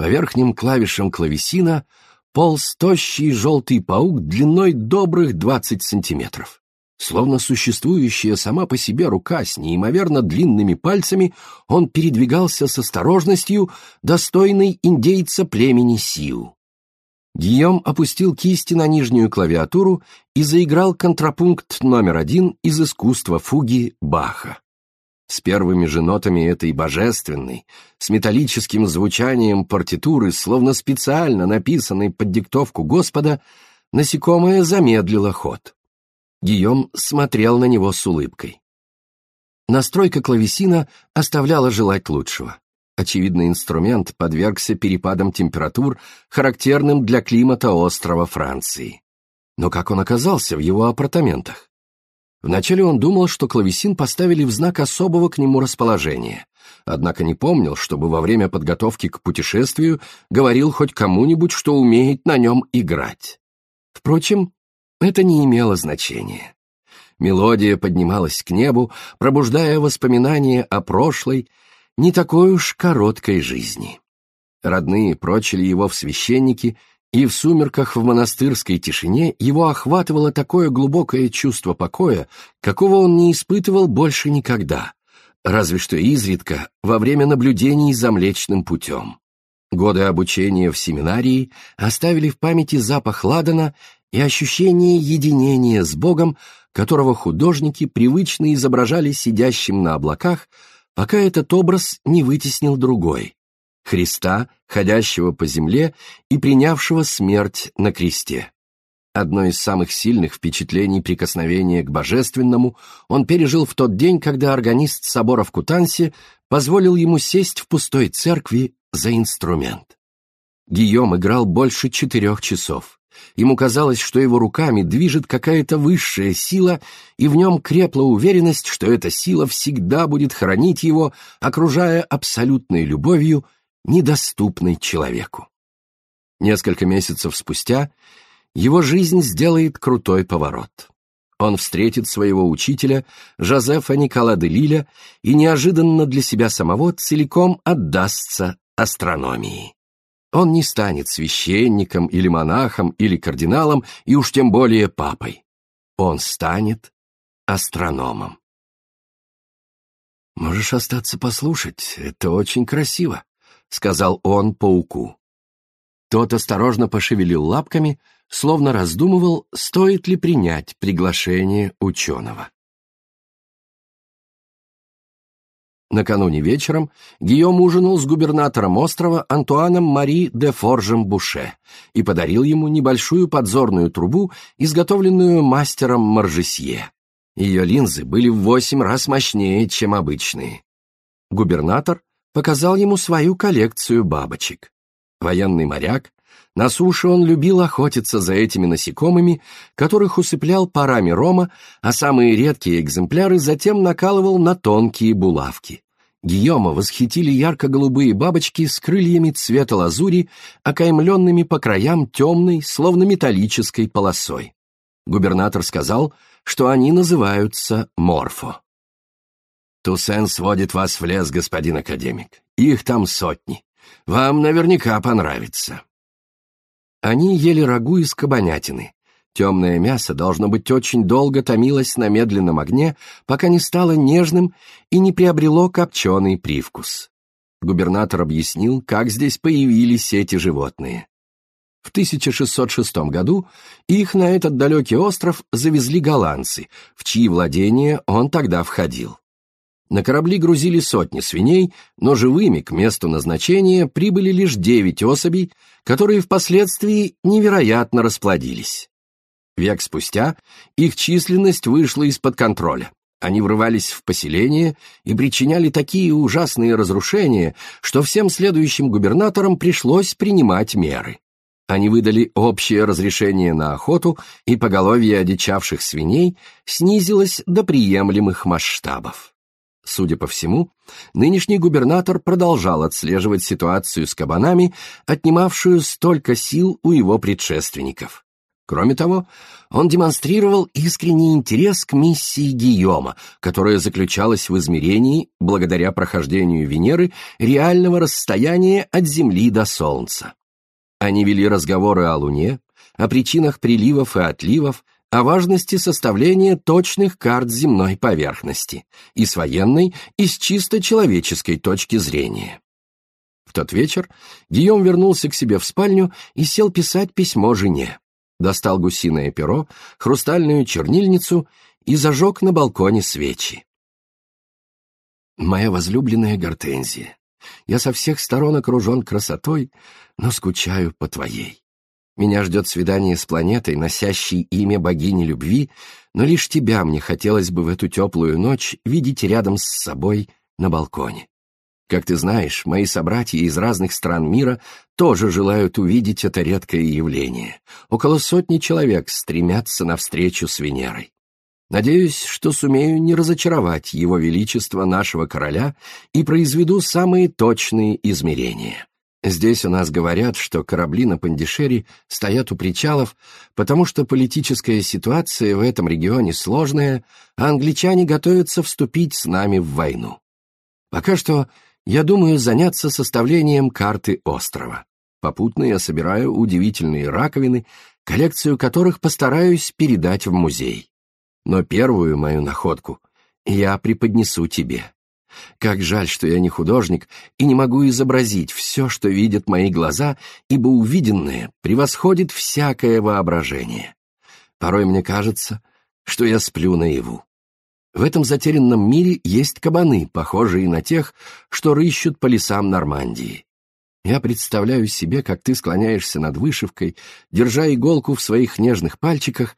По верхним клавишам клавесина полз тощий желтый паук длиной добрых двадцать сантиметров. Словно существующая сама по себе рука с неимоверно длинными пальцами, он передвигался с осторожностью, достойной индейца племени Сиу. Гийом опустил кисти на нижнюю клавиатуру и заиграл контрапункт номер один из искусства фуги Баха. С первыми же нотами этой божественной, с металлическим звучанием партитуры, словно специально написанной под диктовку Господа, насекомое замедлило ход. Гийом смотрел на него с улыбкой. Настройка клавесина оставляла желать лучшего. Очевидно, инструмент подвергся перепадам температур, характерным для климата острова Франции. Но как он оказался в его апартаментах? Вначале он думал, что клавесин поставили в знак особого к нему расположения, однако не помнил, чтобы во время подготовки к путешествию говорил хоть кому-нибудь, что умеет на нем играть. Впрочем, это не имело значения. Мелодия поднималась к небу, пробуждая воспоминания о прошлой не такой уж короткой жизни. Родные прочили его в священники, и в сумерках в монастырской тишине его охватывало такое глубокое чувство покоя, какого он не испытывал больше никогда, разве что изредка во время наблюдений за Млечным путем. Годы обучения в семинарии оставили в памяти запах ладана и ощущение единения с Богом, которого художники привычно изображали сидящим на облаках, пока этот образ не вытеснил другой — Христа, ходящего по земле и принявшего смерть на кресте. Одно из самых сильных впечатлений прикосновения к божественному он пережил в тот день, когда органист собора в Кутансе позволил ему сесть в пустой церкви за инструмент. Гийом играл больше четырех часов. Ему казалось, что его руками движет какая-то высшая сила, и в нем крепла уверенность, что эта сила всегда будет хранить его, окружая абсолютной любовью, недоступной человеку. Несколько месяцев спустя его жизнь сделает крутой поворот. Он встретит своего учителя, Жозефа Никола де Лиля, и неожиданно для себя самого целиком отдастся астрономии. Он не станет священником или монахом или кардиналом, и уж тем более папой. Он станет астрономом. «Можешь остаться послушать, это очень красиво», — сказал он пауку. Тот осторожно пошевелил лапками, словно раздумывал, стоит ли принять приглашение ученого. Накануне вечером Гийом ужинал с губернатором острова Антуаном Мари де Форжем Буше и подарил ему небольшую подзорную трубу, изготовленную мастером Маржесье. Ее линзы были в восемь раз мощнее, чем обычные. Губернатор показал ему свою коллекцию бабочек. Военный моряк, на суше он любил охотиться за этими насекомыми, которых усыплял парами рома, а самые редкие экземпляры затем накалывал на тонкие булавки. Гийома восхитили ярко-голубые бабочки с крыльями цвета лазури, окаймленными по краям темной, словно металлической полосой. Губернатор сказал, что они называются морфо. «Туссен сводит вас в лес, господин академик. Их там сотни. Вам наверняка понравится». Они ели рагу из кабанятины. Темное мясо, должно быть, очень долго томилось на медленном огне, пока не стало нежным и не приобрело копченый привкус. Губернатор объяснил, как здесь появились эти животные. В 1606 году их на этот далекий остров завезли голландцы, в чьи владения он тогда входил. На корабли грузили сотни свиней, но живыми к месту назначения прибыли лишь девять особей, которые впоследствии невероятно расплодились. Век спустя их численность вышла из-под контроля. Они врывались в поселение и причиняли такие ужасные разрушения, что всем следующим губернаторам пришлось принимать меры. Они выдали общее разрешение на охоту, и поголовье одичавших свиней снизилось до приемлемых масштабов. Судя по всему, нынешний губернатор продолжал отслеживать ситуацию с кабанами, отнимавшую столько сил у его предшественников. Кроме того, он демонстрировал искренний интерес к миссии Гийома, которая заключалась в измерении, благодаря прохождению Венеры, реального расстояния от Земли до Солнца. Они вели разговоры о Луне, о причинах приливов и отливов, о важности составления точных карт земной поверхности, и с военной, и с чисто человеческой точки зрения. В тот вечер Гийом вернулся к себе в спальню и сел писать письмо жене достал гусиное перо, хрустальную чернильницу и зажег на балконе свечи. Моя возлюбленная Гортензия, я со всех сторон окружен красотой, но скучаю по твоей. Меня ждет свидание с планетой, носящей имя богини любви, но лишь тебя мне хотелось бы в эту теплую ночь видеть рядом с собой на балконе. Как ты знаешь, мои собратья из разных стран мира тоже желают увидеть это редкое явление. Около сотни человек стремятся навстречу с Венерой. Надеюсь, что сумею не разочаровать его величество нашего короля и произведу самые точные измерения. Здесь у нас говорят, что корабли на Пандишере стоят у причалов, потому что политическая ситуация в этом регионе сложная, а англичане готовятся вступить с нами в войну. Пока что я думаю заняться составлением карты острова. Попутно я собираю удивительные раковины, коллекцию которых постараюсь передать в музей. Но первую мою находку я преподнесу тебе. Как жаль, что я не художник и не могу изобразить все, что видят мои глаза, ибо увиденное превосходит всякое воображение. Порой мне кажется, что я сплю наяву. В этом затерянном мире есть кабаны, похожие на тех, что рыщут по лесам Нормандии. Я представляю себе, как ты склоняешься над вышивкой, держа иголку в своих нежных пальчиках,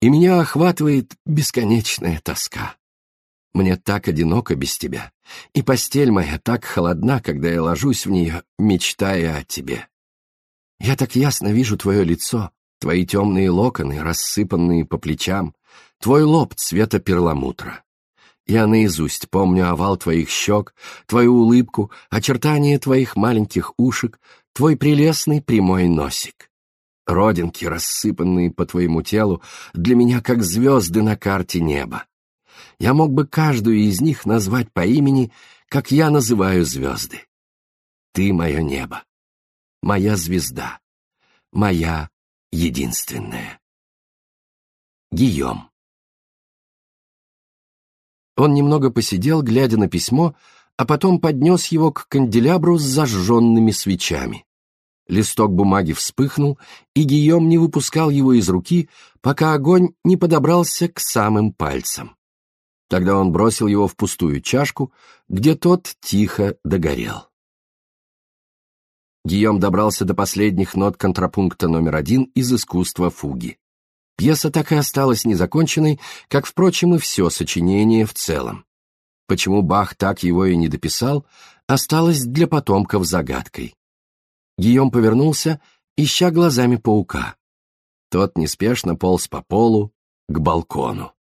и меня охватывает бесконечная тоска. Мне так одиноко без тебя, и постель моя так холодна, когда я ложусь в нее, мечтая о тебе. Я так ясно вижу твое лицо, твои темные локоны, рассыпанные по плечам, Твой лоб цвета перламутра. Я наизусть помню овал твоих щек, твою улыбку, очертания твоих маленьких ушек, твой прелестный прямой носик. Родинки, рассыпанные по твоему телу, для меня как звезды на карте неба. Я мог бы каждую из них назвать по имени, как я называю звезды. Ты мое небо, моя звезда, моя единственная. Гийом он немного посидел, глядя на письмо, а потом поднес его к канделябру с зажженными свечами. Листок бумаги вспыхнул, и Гийом не выпускал его из руки, пока огонь не подобрался к самым пальцам. Тогда он бросил его в пустую чашку, где тот тихо догорел. Гийом добрался до последних нот контрапункта номер один из искусства фуги. Пьеса так и осталась незаконченной, как, впрочем, и все сочинение в целом. Почему Бах так его и не дописал, осталось для потомков загадкой. Гийом повернулся, ища глазами паука. Тот неспешно полз по полу к балкону.